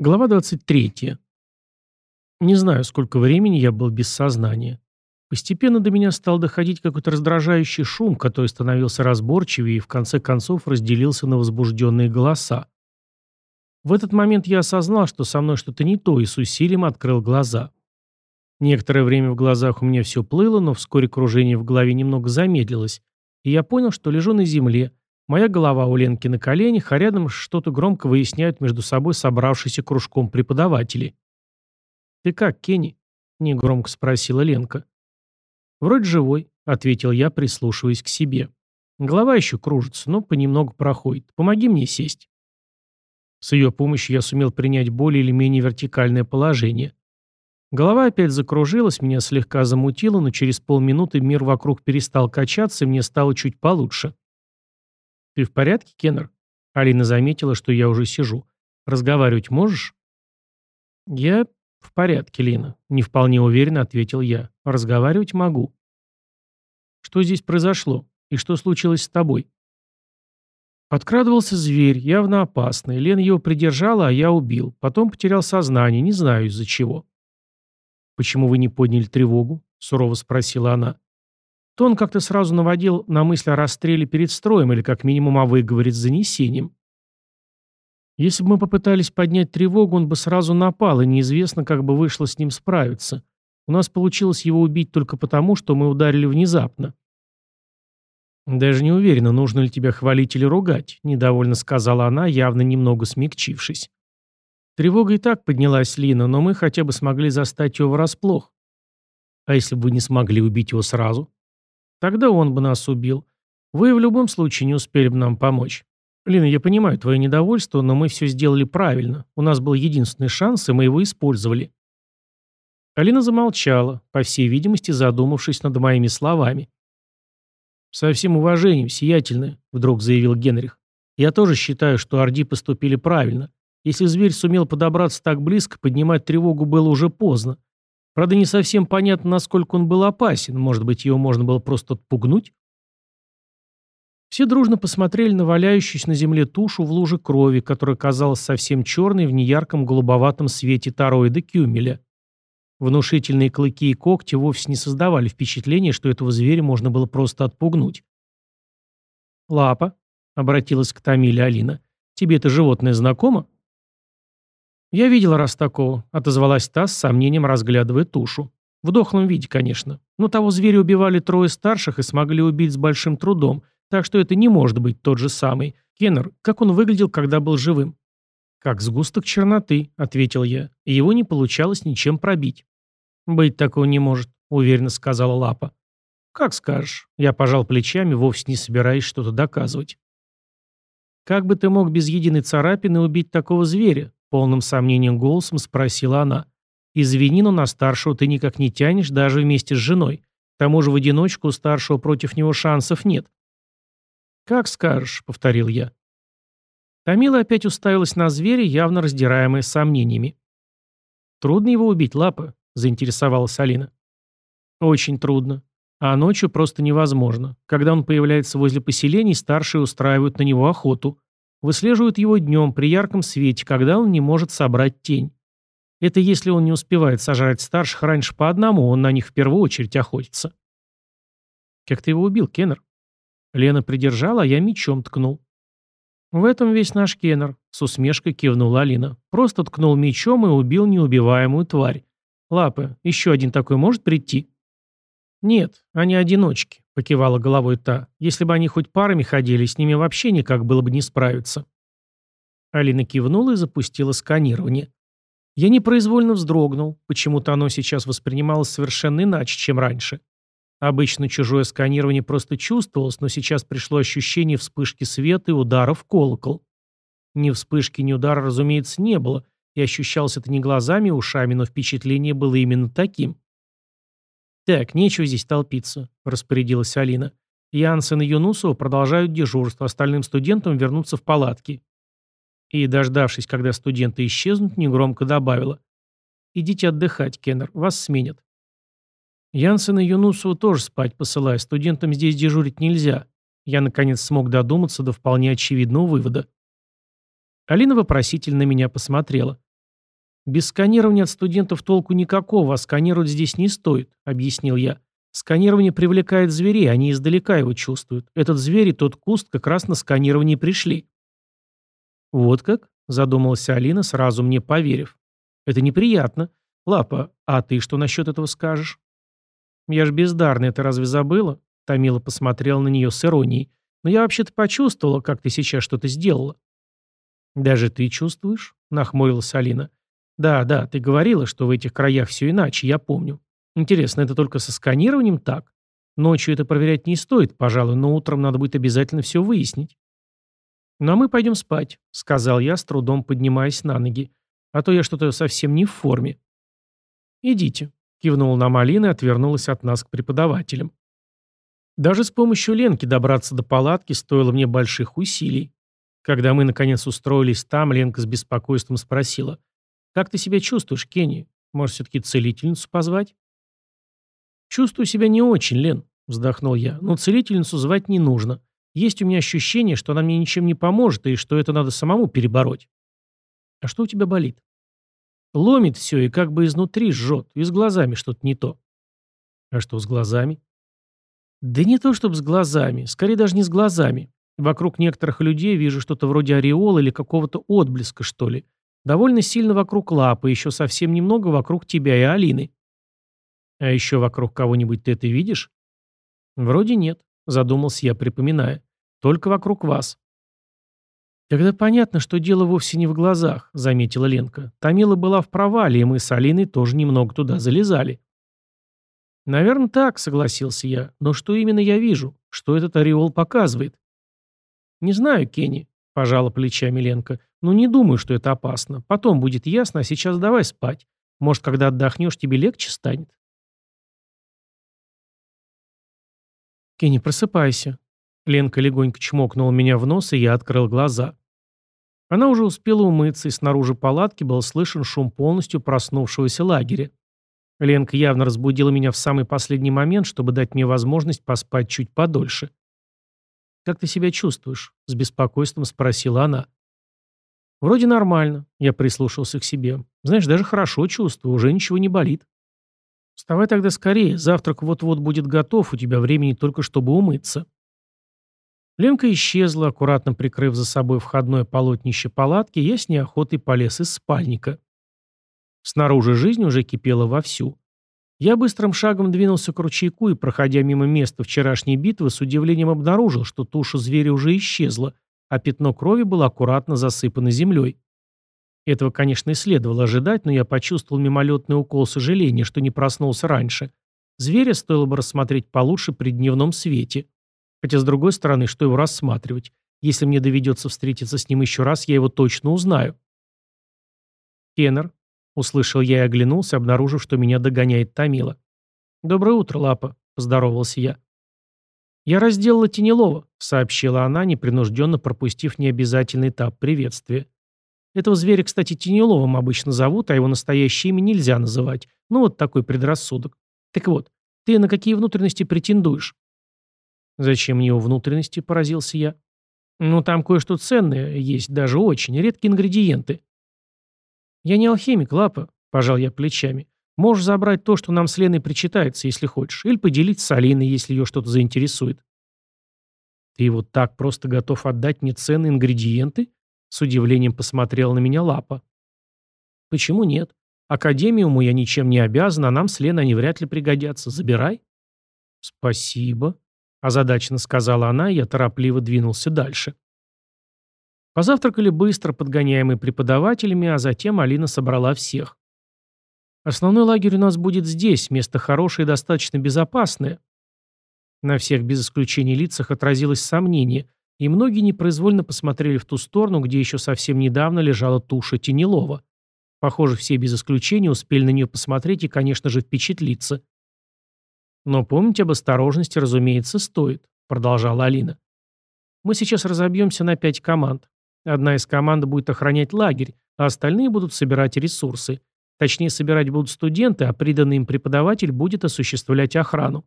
Глава 23. Не знаю, сколько времени я был без сознания. Постепенно до меня стал доходить какой-то раздражающий шум, который становился разборчивее и в конце концов разделился на возбужденные голоса. В этот момент я осознал, что со мной что-то не то, и с усилием открыл глаза. Некоторое время в глазах у меня все плыло, но вскоре кружение в голове немного замедлилось, и я понял, что лежу на земле, Моя голова у Ленки на коленях, а рядом что-то громко выясняют между собой собравшиеся кружком преподаватели. «Ты как, Кенни?» — негромко спросила Ленка. «Вроде живой», — ответил я, прислушиваясь к себе. «Голова еще кружится, но понемногу проходит. Помоги мне сесть». С ее помощью я сумел принять более или менее вертикальное положение. Голова опять закружилась, меня слегка замутило, но через полминуты мир вокруг перестал качаться, и мне стало чуть получше. «Ты в порядке, Кеннер?» Алина заметила, что я уже сижу. «Разговаривать можешь?» «Я в порядке, Лина», — не вполне уверенно ответил я. «Разговаривать могу». «Что здесь произошло? И что случилось с тобой?» Подкрадывался зверь, явно опасный. Лена его придержала, а я убил. Потом потерял сознание, не знаю из-за чего. «Почему вы не подняли тревогу?» — сурово спросила она. Тон как-то сразу наводил на мысль о расстреле перед строем или как минимум о выговоре с занесением. Если бы мы попытались поднять тревогу, он бы сразу напал, и неизвестно, как бы вышло с ним справиться. У нас получилось его убить только потому, что мы ударили внезапно. «Даже не уверена, нужно ли тебя хвалить или ругать», — недовольно сказала она, явно немного смягчившись. Тревога и так поднялась Лина, но мы хотя бы смогли застать его врасплох. А если бы не смогли убить его сразу? Тогда он бы нас убил. Вы в любом случае не успели бы нам помочь. Лина, я понимаю твое недовольство, но мы все сделали правильно. У нас был единственный шанс, и мы его использовали. Алина замолчала, по всей видимости, задумавшись над моими словами. «Со всем уважением, сиятельное», — вдруг заявил Генрих. «Я тоже считаю, что Орди поступили правильно. Если зверь сумел подобраться так близко, поднимать тревогу было уже поздно. Правда, не совсем понятно, насколько он был опасен. Может быть, его можно было просто отпугнуть? Все дружно посмотрели на валяющуюся на земле тушу в луже крови, которая казалась совсем черной в неярком голубоватом свете тароида Кюмеля. Внушительные клыки и когти вовсе не создавали впечатления, что этого зверя можно было просто отпугнуть. «Лапа», — обратилась к Тамиле Алина, — «тебе это животное знакомо?» «Я видела раз такого», — отозвалась та с сомнением, разглядывая тушу. В дохлом виде, конечно. Но того зверя убивали трое старших и смогли убить с большим трудом, так что это не может быть тот же самый. Кеннер, как он выглядел, когда был живым? «Как сгусток черноты», — ответил я, и его не получалось ничем пробить. «Быть такого не может», — уверенно сказала Лапа. «Как скажешь». Я пожал плечами, вовсе не собираясь что-то доказывать. «Как бы ты мог без единой царапины убить такого зверя?» Полным сомнением голосом спросила она. «Извини, но на старшего ты никак не тянешь, даже вместе с женой. К тому же в одиночку у старшего против него шансов нет». «Как скажешь», — повторил я. Тамила опять уставилась на зверя, явно раздираемая сомнениями. «Трудно его убить, Лапа?» — заинтересовалась Алина. «Очень трудно. А ночью просто невозможно. Когда он появляется возле поселений, старшие устраивают на него охоту. Выслеживают его днем при ярком свете, когда он не может собрать тень. Это если он не успевает сажать старших раньше по одному, он на них в первую очередь охотится. Как ты его убил, Кеннер? Лена придержала, а я мечом ткнул. В этом весь наш Кеннер, с усмешкой кивнула Алина. Просто ткнул мечом и убил неубиваемую тварь. Лапы, еще один такой может прийти? Нет, они одиночки покивала головой та. Если бы они хоть парами ходили, с ними вообще никак было бы не справиться. Алина кивнула и запустила сканирование. Я непроизвольно вздрогнул. Почему-то оно сейчас воспринималось совершенно иначе, чем раньше. Обычно чужое сканирование просто чувствовалось, но сейчас пришло ощущение вспышки света и удара в колокол. Ни вспышки, ни удара, разумеется, не было, и ощущалось это не глазами и ушами, но впечатление было именно таким. «Так, нечего здесь толпиться», — распорядилась Алина. «Янсен и Юнусова продолжают дежурство, остальным студентам вернуться в палатки». И, дождавшись, когда студенты исчезнут, негромко добавила. «Идите отдыхать, Кеннер, вас сменят». Янсен и Юнусова тоже спать посылаю, студентам здесь дежурить нельзя. Я, наконец, смог додуматься до вполне очевидного вывода. Алина вопросительно на меня посмотрела. «Без сканирования от студентов толку никакого, а сканировать здесь не стоит», — объяснил я. «Сканирование привлекает зверей, они издалека его чувствуют. Этот зверь и тот куст как раз на сканировании пришли». «Вот как?» — задумалась Алина, сразу мне поверив. «Это неприятно. Лапа, а ты что насчет этого скажешь?» «Я ж бездарная, ты разве забыла?» Томила посмотрел на нее с иронией. «Но я вообще-то почувствовала, как ты сейчас что-то сделала». «Даже ты чувствуешь?» — нахмурилась Алина. «Да, да, ты говорила, что в этих краях все иначе, я помню. Интересно, это только со сканированием так? Ночью это проверять не стоит, пожалуй, но утром надо будет обязательно все выяснить». «Ну а мы пойдем спать», — сказал я, с трудом поднимаясь на ноги. «А то я что-то совсем не в форме». «Идите», — кивнула нам Алина и отвернулась от нас к преподавателям. Даже с помощью Ленки добраться до палатки стоило мне больших усилий. Когда мы, наконец, устроились там, Ленка с беспокойством спросила. «Как ты себя чувствуешь, Кенни? Может, все-таки целительницу позвать?» «Чувствую себя не очень, Лен», — вздохнул я. «Но целительницу звать не нужно. Есть у меня ощущение, что она мне ничем не поможет, и что это надо самому перебороть». «А что у тебя болит?» Ломит все и как бы изнутри жжет, и с глазами что-то не то. А что с глазами? Да не то, чтобы с глазами, скорее даже не с глазами. Вокруг некоторых людей вижу что-то вроде ореола или какого-то отблеска, что ли. Довольно сильно вокруг лапы, еще совсем немного вокруг тебя и Алины. А еще вокруг кого-нибудь ты это видишь? Вроде нет, задумался я, припоминая. Только вокруг вас. «Тогда понятно, что дело вовсе не в глазах», — заметила Ленка. «Тамила была в провале, и мы с Алиной тоже немного туда залезали». «Наверное, так», — согласился я. «Но что именно я вижу? Что этот ореол показывает?» «Не знаю, Кенни», — пожала плечами Ленка. «Но не думаю, что это опасно. Потом будет ясно, а сейчас давай спать. Может, когда отдохнешь, тебе легче станет?» «Кенни, просыпайся», Ленка легонько чмокнула меня в нос, и я открыл глаза. Она уже успела умыться, и снаружи палатки был слышен шум полностью проснувшегося лагеря. Ленка явно разбудила меня в самый последний момент, чтобы дать мне возможность поспать чуть подольше. «Как ты себя чувствуешь?» — с беспокойством спросила она. «Вроде нормально», — я прислушался к себе. «Знаешь, даже хорошо чувствую, уже ничего не болит». «Вставай тогда скорее, завтрак вот-вот будет готов, у тебя времени только чтобы умыться». Ленка исчезла, аккуратно прикрыв за собой входное полотнище палатки, я с неохотой полез из спальника. Снаружи жизнь уже кипела вовсю. Я быстрым шагом двинулся к ручейку и, проходя мимо места вчерашней битвы, с удивлением обнаружил, что туша зверя уже исчезла, а пятно крови было аккуратно засыпано землей. Этого, конечно, и следовало ожидать, но я почувствовал мимолетный укол сожаления, что не проснулся раньше. Зверя стоило бы рассмотреть получше при дневном свете. Хотя, с другой стороны, что его рассматривать? Если мне доведется встретиться с ним еще раз, я его точно узнаю. «Кеннер», — услышал я и оглянулся, обнаружив, что меня догоняет Томила. «Доброе утро, Лапа», — поздоровался я. «Я разделала Тенелова», — сообщила она, непринужденно пропустив необязательный этап приветствия. Этого зверя, кстати, Тенеловым обычно зовут, а его настоящее имя нельзя называть. Ну, вот такой предрассудок. Так вот, ты на какие внутренности претендуешь? «Зачем мне его внутренности?» – поразился я. «Ну, там кое-что ценное есть, даже очень, редкие ингредиенты». «Я не алхимик, Лапа», – пожал я плечами. «Можешь забрать то, что нам с Леной причитается, если хочешь, или поделить с Алиной, если ее что-то заинтересует». «Ты вот так просто готов отдать мне ценные ингредиенты?» С удивлением посмотрел на меня Лапа. «Почему нет? Академиуму я ничем не обязан, а нам с Леной они вряд ли пригодятся. Забирай». «Спасибо», озадаченно сказала она, и я торопливо двинулся дальше. Позавтракали быстро, подгоняемые преподавателями, а затем Алина собрала всех. Основной лагерь у нас будет здесь, место хорошее и достаточно безопасное. На всех без исключения лицах отразилось сомнение, и многие непроизвольно посмотрели в ту сторону, где еще совсем недавно лежала туша Тенелова. Похоже, все без исключения успели на нее посмотреть и, конечно же, впечатлиться. Но помнить об осторожности, разумеется, стоит, продолжала Алина. Мы сейчас разобьемся на пять команд. Одна из команд будет охранять лагерь, а остальные будут собирать ресурсы. Точнее, собирать будут студенты, а приданный им преподаватель будет осуществлять охрану.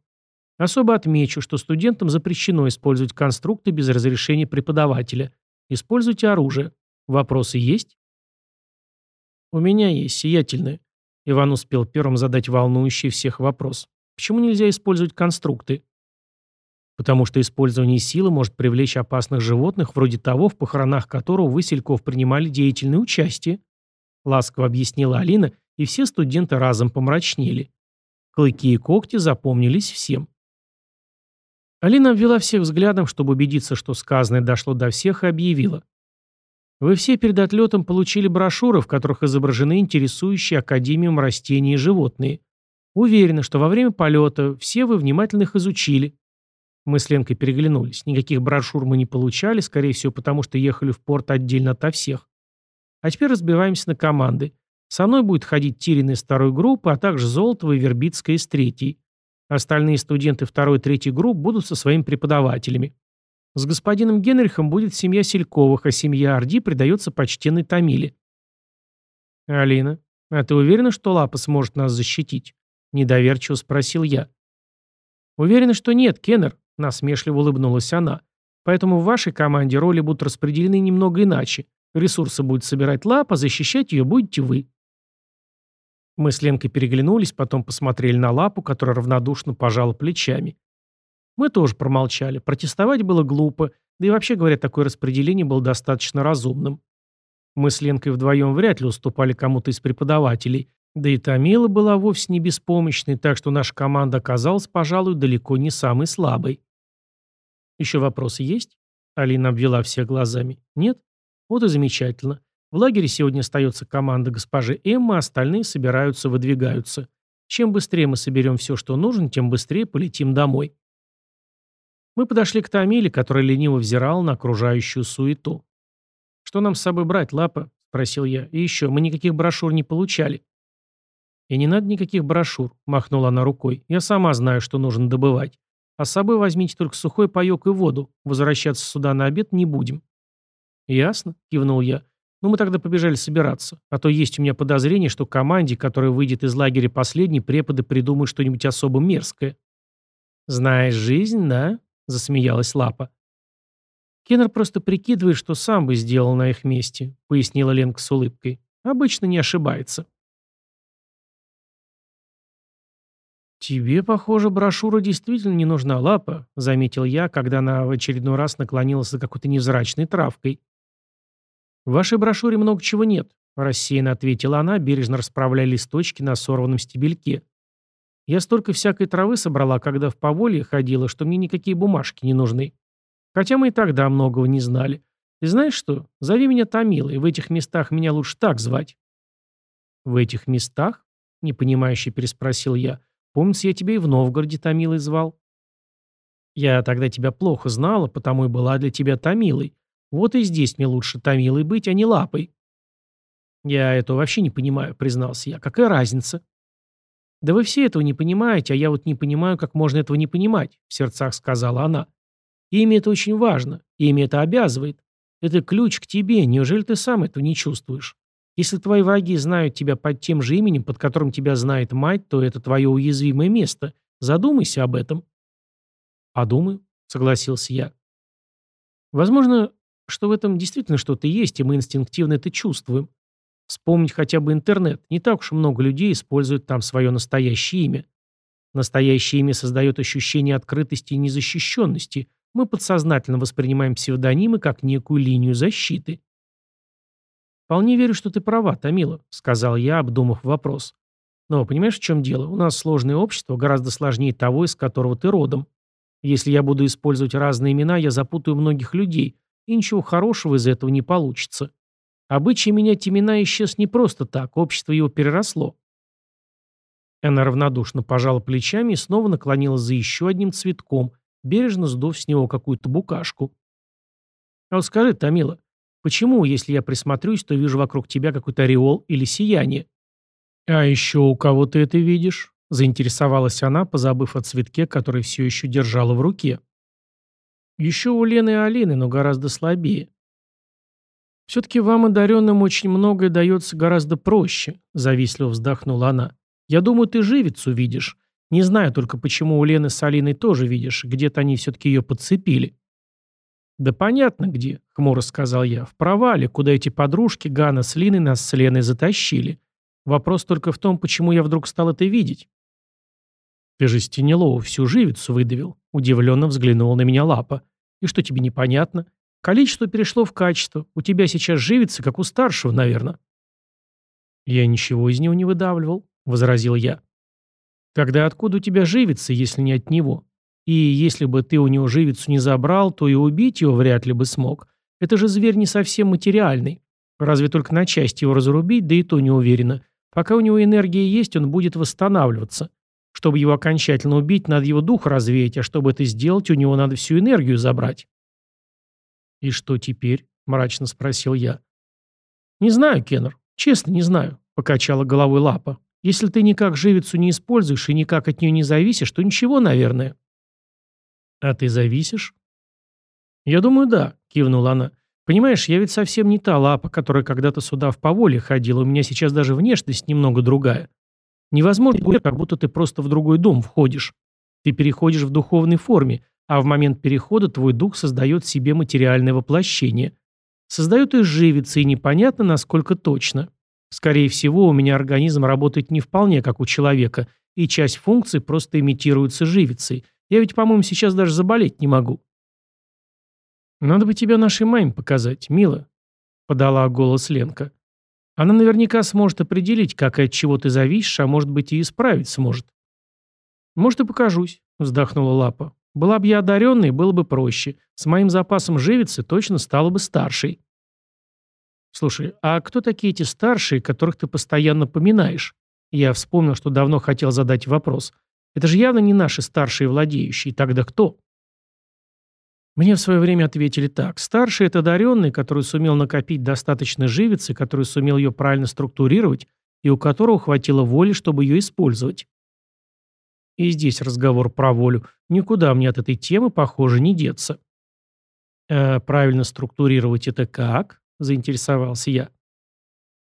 Особо отмечу, что студентам запрещено использовать конструкты без разрешения преподавателя. Используйте оружие. Вопросы есть? У меня есть сиятельное. Иван успел первым задать волнующий всех вопрос. Почему нельзя использовать конструкты? Потому что использование силы может привлечь опасных животных, вроде того, в похоронах которого вы, Сельков, принимали деятельное участие. Ласково объяснила Алина, и все студенты разом помрачнели. Клыки и когти запомнились всем. Алина обвела всех взглядом, чтобы убедиться, что сказанное дошло до всех, и объявила. Вы все перед отлетом получили брошюры, в которых изображены интересующие Академиум растения и животные. Уверена, что во время полета все вы внимательно их изучили. Мы с Ленкой переглянулись. Никаких брошюр мы не получали, скорее всего, потому что ехали в порт отдельно ото всех. А теперь разбиваемся на команды. Со мной будет ходить Тирина из второй группы, а также Золотова и Вербицкая из третьей. Остальные студенты второй и третьей групп будут со своими преподавателями. С господином Генрихом будет семья Сельковых, а семья Орди придается почтенной Томиле. «Алина, а ты уверена, что Лапа сможет нас защитить?» – недоверчиво спросил я. «Уверена, что нет, Кеннер», Насмешливо улыбнулась она. Поэтому в вашей команде роли будут распределены немного иначе. Ресурсы будет собирать лапа, защищать ее будете вы. Мы с Ленкой переглянулись, потом посмотрели на лапу, которая равнодушно пожала плечами. Мы тоже промолчали. Протестовать было глупо, да и вообще говоря, такое распределение было достаточно разумным. Мы с Ленкой вдвоем вряд ли уступали кому-то из преподавателей, да и Томила была вовсе не беспомощной, так что наша команда оказалась, пожалуй, далеко не самой слабой. «Еще вопросы есть?» Алина обвела всех глазами. «Нет? Вот и замечательно. В лагере сегодня остается команда госпожи Эмма, остальные собираются, выдвигаются. Чем быстрее мы соберем все, что нужно, тем быстрее полетим домой». Мы подошли к Тамиле, которая лениво взирала на окружающую суету. «Что нам с собой брать, Лапа?» – спросил я. «И еще, мы никаких брошюр не получали». «И не надо никаких брошюр», – махнула она рукой. «Я сама знаю, что нужно добывать. А с собой возьмите только сухой паёк и воду. Возвращаться сюда на обед не будем». «Ясно», — кивнул я. «Ну, мы тогда побежали собираться. А то есть у меня подозрение, что команде, которая выйдет из лагеря последней, преподы придумают что-нибудь особо мерзкое». «Знаешь жизнь, да?» — засмеялась Лапа. «Кеннер просто прикидывает, что сам бы сделал на их месте», — пояснила Ленка с улыбкой. «Обычно не ошибается». «Тебе, похоже, брошюра действительно не нужна, Лапа», — заметил я, когда она в очередной раз наклонилась за какой-то невзрачной травкой. «В вашей брошюре много чего нет», — рассеянно ответила она, бережно расправляя листочки на сорванном стебельке. «Я столько всякой травы собрала, когда в поволье ходила, что мне никакие бумажки не нужны. Хотя мы и тогда многого не знали. И знаешь что? Зови меня Томилой, в этих местах меня лучше так звать». «В этих местах?» — непонимающе переспросил я. Помнится, я тебя и в Новгороде Томилой звал. Я тогда тебя плохо знала, потому и была для тебя Томилой. Вот и здесь мне лучше Томилой быть, а не Лапой. Я этого вообще не понимаю, признался я. Какая разница? Да вы все этого не понимаете, а я вот не понимаю, как можно этого не понимать, в сердцах сказала она. Имя это очень важно, имя это обязывает. Это ключ к тебе, неужели ты сам этого не чувствуешь? Если твои враги знают тебя под тем же именем, под которым тебя знает мать, то это твое уязвимое место. Задумайся об этом. Подумаю, согласился я. Возможно, что в этом действительно что-то есть, и мы инстинктивно это чувствуем. Вспомнить хотя бы интернет. Не так уж много людей используют там свое настоящее имя. Настоящее имя создает ощущение открытости и незащищенности. Мы подсознательно воспринимаем псевдонимы как некую линию защиты. «Вполне верю, что ты права, Томила», — сказал я, обдумав вопрос. «Но понимаешь, в чем дело? У нас сложное общество, гораздо сложнее того, из которого ты родом. Если я буду использовать разные имена, я запутаю многих людей, и ничего хорошего из этого не получится. Обычай менять имена исчез не просто так, общество его переросло». Она равнодушно пожала плечами и снова наклонилась за еще одним цветком, бережно сдув с него какую-то букашку. «А вот скажи, Томила, Почему, если я присмотрюсь, то вижу вокруг тебя какой-то ореол или сияние? А еще у кого ты это видишь? Заинтересовалась она, позабыв о цветке, который все еще держала в руке. Еще у Лены и Алины, но гораздо слабее. «Все-таки вам, одаренным, очень многое дается гораздо проще», — завистливо вздохнула она. «Я думаю, ты живицу видишь. Не знаю только, почему у Лены с Алиной тоже видишь. Где-то они все-таки ее подцепили». «Да понятно где», — хмуро сказал я. «В провале, куда эти подружки Гана с Линой нас с Леной затащили. Вопрос только в том, почему я вдруг стал это видеть». «Ты же Стенелову всю живицу выдавил», — удивленно взглянула на меня Лапа. «И что тебе непонятно? Количество перешло в качество. У тебя сейчас живица, как у старшего, наверное». «Я ничего из него не выдавливал», — возразил я. «Тогда откуда у тебя живица, если не от него? И если бы ты у него живицу не забрал, то и убить его вряд ли бы смог. Это же зверь не совсем материальный. Разве только на части его разрубить, да и то не уверена. Пока у него энергия есть, он будет восстанавливаться. Чтобы его окончательно убить, надо его дух развеять, а чтобы это сделать, у него надо всю энергию забрать. «И что теперь?» – мрачно спросил я. «Не знаю, Кеннер. Честно, не знаю», – покачала головой Лапа. «Если ты никак живицу не используешь и никак от нее не зависишь, то ничего, наверное». «А ты зависишь?» «Я думаю, да», — кивнула она. «Понимаешь, я ведь совсем не та лапа, которая когда-то сюда в поволе ходила. У меня сейчас даже внешность немного другая. Невозможно, как будто ты просто в другой дом входишь. Ты переходишь в духовной форме, а в момент перехода твой дух создает себе материальное воплощение. Создает из живицы, и непонятно, насколько точно. Скорее всего, у меня организм работает не вполне как у человека, и часть функций просто имитируется живицей. Я ведь, по-моему, сейчас даже заболеть не могу. «Надо бы тебя нашей маме показать, мила», — подала голос Ленка. «Она наверняка сможет определить, как и от чего ты зависишь, а может быть и исправить сможет». «Может, и покажусь», — вздохнула Лапа. «Была бы я одаренной, было бы проще. С моим запасом живицы точно стала бы старшей». «Слушай, а кто такие эти старшие, которых ты постоянно поминаешь?» Я вспомнил, что давно хотел задать вопрос. Это же явно не наши старшие владеющие. Тогда кто? Мне в свое время ответили так. Старший – это одаренный, который сумел накопить достаточно живицы, который сумел ее правильно структурировать и у которого хватило воли, чтобы ее использовать. И здесь разговор про волю. Никуда мне от этой темы, похоже, не деться. «Э, «Правильно структурировать это как?» – заинтересовался я.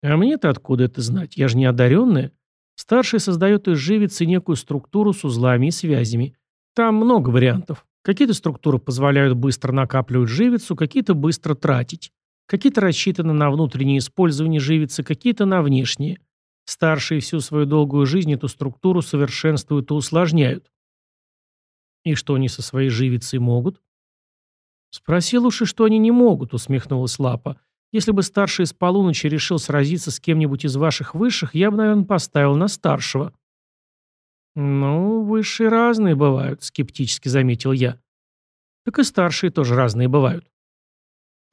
«А мне-то откуда это знать? Я же не одаренная. Старший создает из живицы некую структуру с узлами и связями. Там много вариантов. Какие-то структуры позволяют быстро накапливать живицу, какие-то быстро тратить. Какие-то рассчитаны на внутреннее использование живицы, какие-то на внешнее. Старшие всю свою долгую жизнь эту структуру совершенствуют и усложняют. И что они со своей живицей могут? Спросил уж что они не могут, усмехнулась Лапа. Если бы старший из полуночи решил сразиться с кем-нибудь из ваших высших, я бы, наверное, поставил на старшего». «Ну, высшие разные бывают», — скептически заметил я. «Так и старшие тоже разные бывают».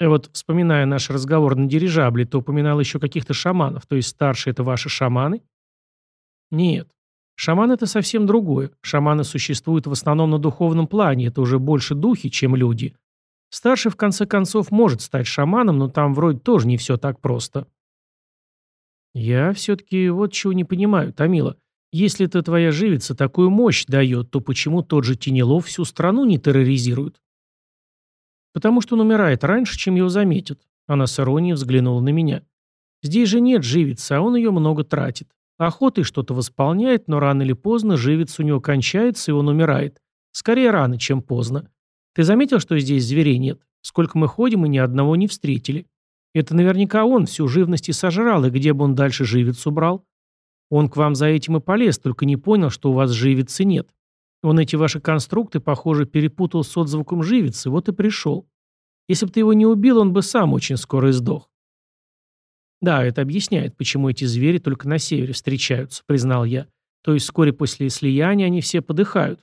И вот, вспоминая наш разговор на дирижабле, ты упоминал еще каких-то шаманов, то есть старшие — это ваши шаманы? Нет. Шаман — это совсем другое. Шаманы существуют в основном на духовном плане, это уже больше духи, чем люди. Старший, в конце концов, может стать шаманом, но там вроде тоже не все так просто. Я все-таки вот чего не понимаю, Томила. Если это твоя живица такую мощь дает, то почему тот же Тенелов всю страну не терроризирует? Потому что он умирает раньше, чем его заметят. Она с иронией взглянула на меня. Здесь же нет живицы, а он ее много тратит. Охотой что-то восполняет, но рано или поздно живица у него кончается, и он умирает. Скорее рано, чем поздно. Ты заметил, что здесь зверей нет? Сколько мы ходим и ни одного не встретили. Это наверняка он всю живность и сожрал, и где бы он дальше живицу брал? Он к вам за этим и полез, только не понял, что у вас живицы нет. Он эти ваши конструкты, похоже, перепутал с отзвуком живицы, вот и пришел. Если бы ты его не убил, он бы сам очень скоро издох. Да, это объясняет, почему эти звери только на севере встречаются, признал я. То есть вскоре после слияния они все подыхают.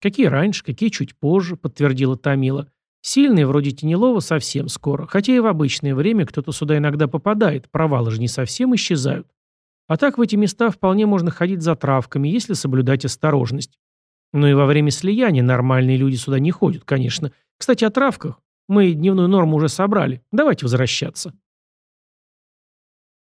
Какие раньше, какие чуть позже, подтвердила Томила. Сильные, вроде Тенелова, совсем скоро. Хотя и в обычное время кто-то сюда иногда попадает, провалы же не совсем исчезают. А так в эти места вполне можно ходить за травками, если соблюдать осторожность. Но и во время слияния нормальные люди сюда не ходят, конечно. Кстати, о травках. Мы дневную норму уже собрали. Давайте возвращаться.